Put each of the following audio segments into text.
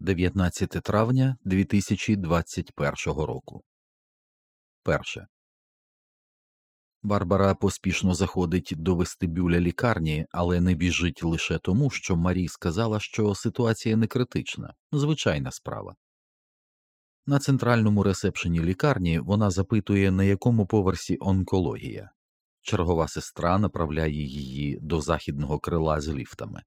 19 травня 2021 року. Перше. Барбара поспішно заходить до вестибюля лікарні, але не біжить лише тому, що Марі сказала, що ситуація не критична, звичайна справа. На центральному ресепшені лікарні вона запитує, на якому поверсі онкологія. Чергова сестра направляє її до західного крила з ліфтами.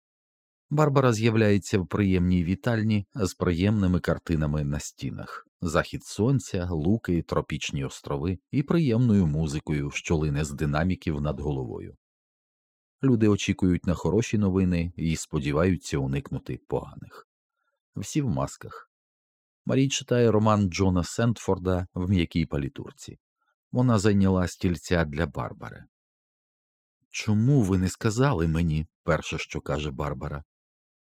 Барбара з'являється в приємній вітальні з приємними картинами на стінах, захід сонця, луки, тропічні острови і приємною музикою, що лине з динаміків над головою. Люди очікують на хороші новини і сподіваються уникнути поганих. Всі в масках. Марій читає роман Джона Сентфорда в м'якій палітурці. Вона зайняла стільця для Барбари. Чому ви не сказали мені, перше, що каже Барбара,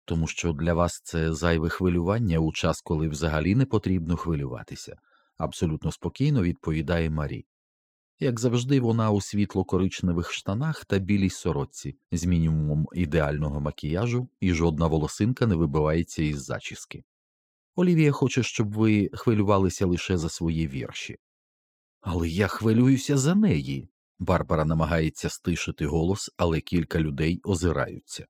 тому що для вас це зайве хвилювання у час, коли взагалі не потрібно хвилюватися, абсолютно спокійно відповідає Марі. Як завжди, вона у світло коричневих штанах та білій сорочці з мінімумом ідеального макіяжу, і жодна волосинка не вибивається із зачіски. Олівія хоче, щоб ви хвилювалися лише за свої вірші. Але я хвилююся за неї. Барбара намагається стишити голос, але кілька людей озираються.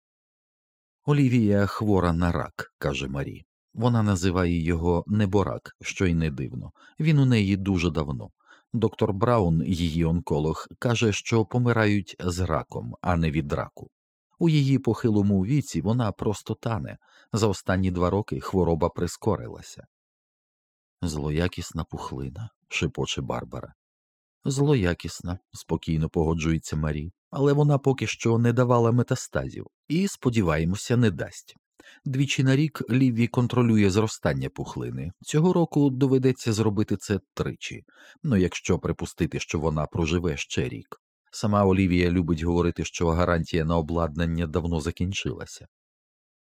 Олівія хвора на рак, каже Марі. Вона називає його неборак, що й не дивно. Він у неї дуже давно. Доктор Браун, її онколог, каже, що помирають з раком, а не від раку. У її похилому віці вона просто тане. За останні два роки хвороба прискорилася. Злоякісна пухлина, шепоче Барбара. Злоякісна, спокійно погоджується Марі, але вона поки що не давала метастазів і, сподіваємося, не дасть. Двічі на рік Ліві контролює зростання пухлини. Цього року доведеться зробити це тричі, ну якщо припустити, що вона проживе ще рік. Сама Олівія любить говорити, що гарантія на обладнання давно закінчилася.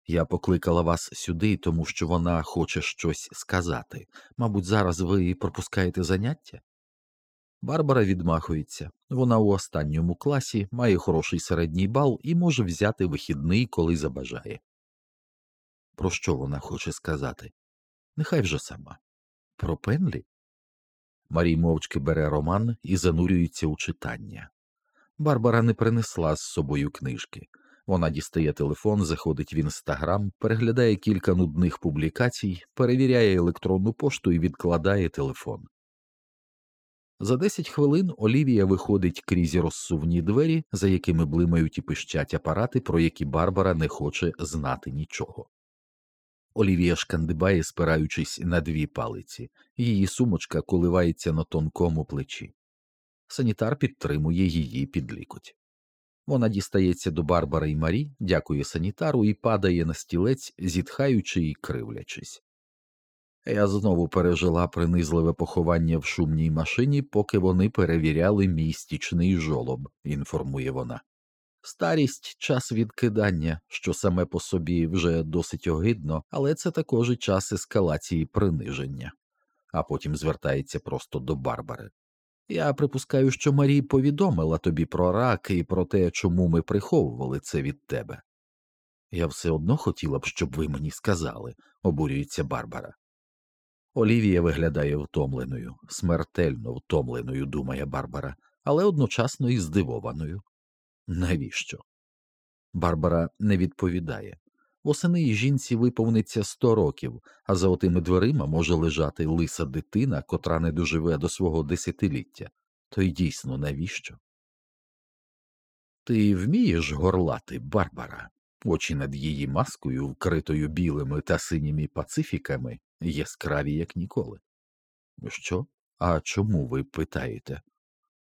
Я покликала вас сюди, тому що вона хоче щось сказати. Мабуть, зараз ви пропускаєте заняття? Барбара відмахується. Вона у останньому класі має хороший середній бал і може взяти вихідний, коли забажає. Про що вона хоче сказати? Нехай вже сама. Про Пенлі? Марій мовчки бере роман і занурюється у читання. Барбара не принесла з собою книжки. Вона дістає телефон, заходить в інстаграм, переглядає кілька нудних публікацій, перевіряє електронну пошту і відкладає телефон. За десять хвилин Олівія виходить крізь розсувні двері, за якими блимають і пищать апарати, про які Барбара не хоче знати нічого. Олівія шкандибає, спираючись на дві палиці, її сумочка коливається на тонкому плечі. Санітар підтримує її під лікоть. Вона дістається до Барбара і Марі, дякує санітару і падає на стілець, зітхаючи і кривлячись. Я знову пережила принизливе поховання в шумній машині, поки вони перевіряли мій стічний жолоб, інформує вона. Старість час відкидання, що саме по собі вже досить огидно, але це також і час ескалації приниження, а потім звертається просто до Барбари. Я припускаю, що Марі повідомила тобі про рак і про те, чому ми приховували це від тебе. Я все одно хотіла б, щоб ви мені сказали, обурюється Барбара. Олівія виглядає втомленою, смертельно втомленою, думає Барбара, але одночасно і здивованою. Навіщо? Барбара не відповідає. Восени і жінці виповниться сто років, а за отими дверима може лежати лиса дитина, котра не доживе до свого десятиліття. То й дійсно навіщо? Ти вмієш горлати, Барбара? Очі над її маскою, вкритою білими та синіми пацифіками, яскраві, як ніколи. Що? А чому ви питаєте?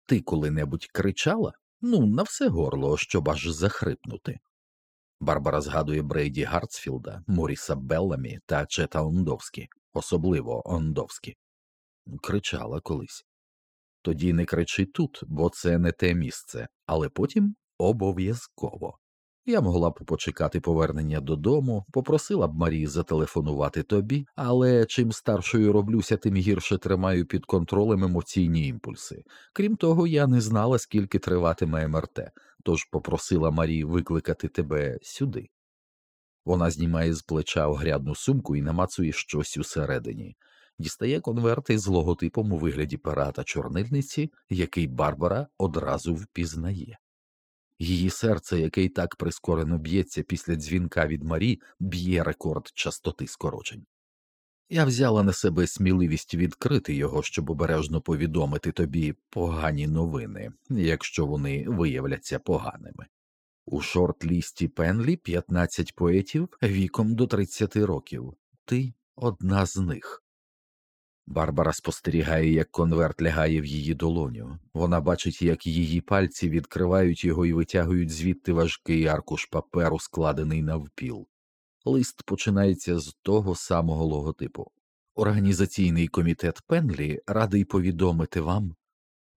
Ти коли-небудь кричала? Ну, на все горло, щоб аж захрипнути. Барбара згадує Брейді Гартсфілда, Моріса Белламі та Чета Ондовські, особливо Ондовські. Кричала колись. Тоді не кричи тут, бо це не те місце, але потім обов'язково. Я могла б почекати повернення додому, попросила б Марії зателефонувати тобі, але чим старшою роблюся, тим гірше тримаю під контролем емоційні імпульси. Крім того, я не знала, скільки триватиме МРТ, тож попросила Марії викликати тебе сюди. Вона знімає з плеча огрядну сумку і намацує щось усередині, дістає конверти з логотипом у вигляді пера та чорнильниці, який Барбара одразу впізнає. Її серце, яке й так прискорено б'ється після дзвінка від Марі, б'є рекорд частоти скорочень. Я взяла на себе сміливість відкрити його, щоб обережно повідомити тобі погані новини, якщо вони виявляться поганими. У шорт-лісті Пенлі 15 поетів віком до 30 років. Ти одна з них. Барбара спостерігає, як конверт лягає в її долоню. Вона бачить, як її пальці відкривають його і витягують звідти важкий аркуш паперу, складений навпіл. Лист починається з того самого логотипу. Організаційний комітет Пенлі радий повідомити вам,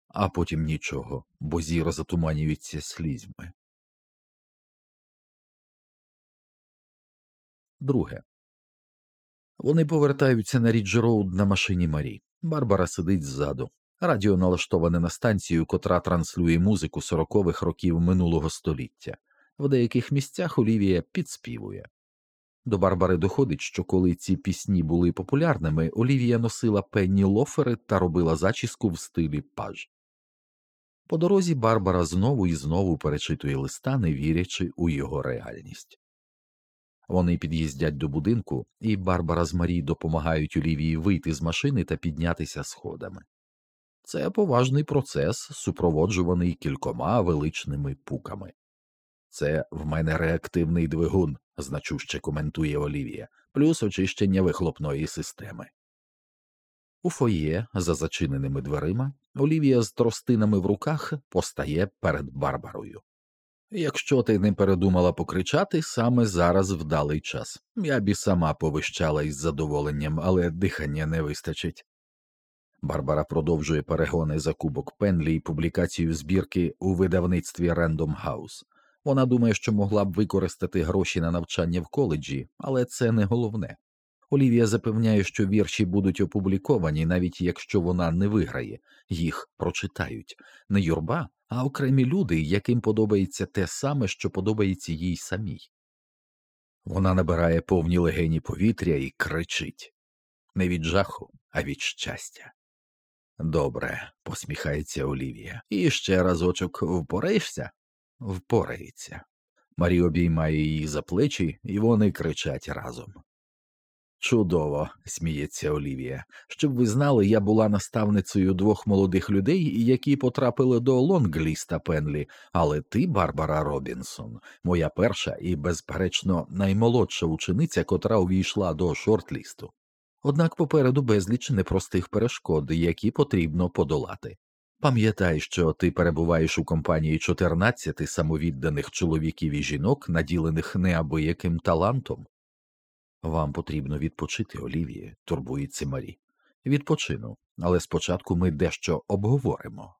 а потім нічого, бо зір затуманюється слізьми. Друге. Вони повертаються на Рідж Роуд на машині Марі. Барбара сидить ззаду. Радіо налаштоване на станцію, котра транслює музику сорокових років минулого століття. В деяких місцях Олівія підспівує. До Барбари доходить, що коли ці пісні були популярними, Олівія носила пенні лофери та робила зачіску в стилі паж. По дорозі Барбара знову і знову перечитує листа, не вірячи у його реальність. Вони під'їздять до будинку, і Барбара з Марі допомагають Олівії вийти з машини та піднятися сходами. Це поважний процес, супроводжуваний кількома величними пуками. Це в мене реактивний двигун, значуще коментує Олівія, плюс очищення вихлопної системи. У фоє, за зачиненими дверима, Олівія з тростинами в руках постає перед Барбарою. Якщо ти не передумала покричати, саме зараз вдалий час. Я б і сама повищала із задоволенням, але дихання не вистачить. Барбара продовжує перегони за кубок Пенлі і публікацію збірки у видавництві Random House. Вона думає, що могла б використати гроші на навчання в коледжі, але це не головне. Олівія запевняє, що вірші будуть опубліковані, навіть якщо вона не виграє, їх прочитають не юрба, а окремі люди, яким подобається те саме, що подобається їй самій. Вона набирає повні легені повітря і кричить не від жаху, а від щастя. Добре, посміхається Олівія. І ще разочок впораєшся? Впорається. Марі обіймає її за плечі, і вони кричать разом. Чудово, сміється Олівія. Щоб ви знали, я була наставницею двох молодих людей, які потрапили до Лонгліста Пенлі, але ти, Барбара Робінсон, моя перша і, безперечно, наймолодша учениця, котра увійшла до шортлісту. Однак попереду безліч непростих перешкод, які потрібно подолати. Пам'ятай, що ти перебуваєш у компанії 14 самовідданих чоловіків і жінок, наділених неабияким талантом. Вам потрібно відпочити, Олівіє, турбується Марі. Відпочину, але спочатку ми дещо обговоримо.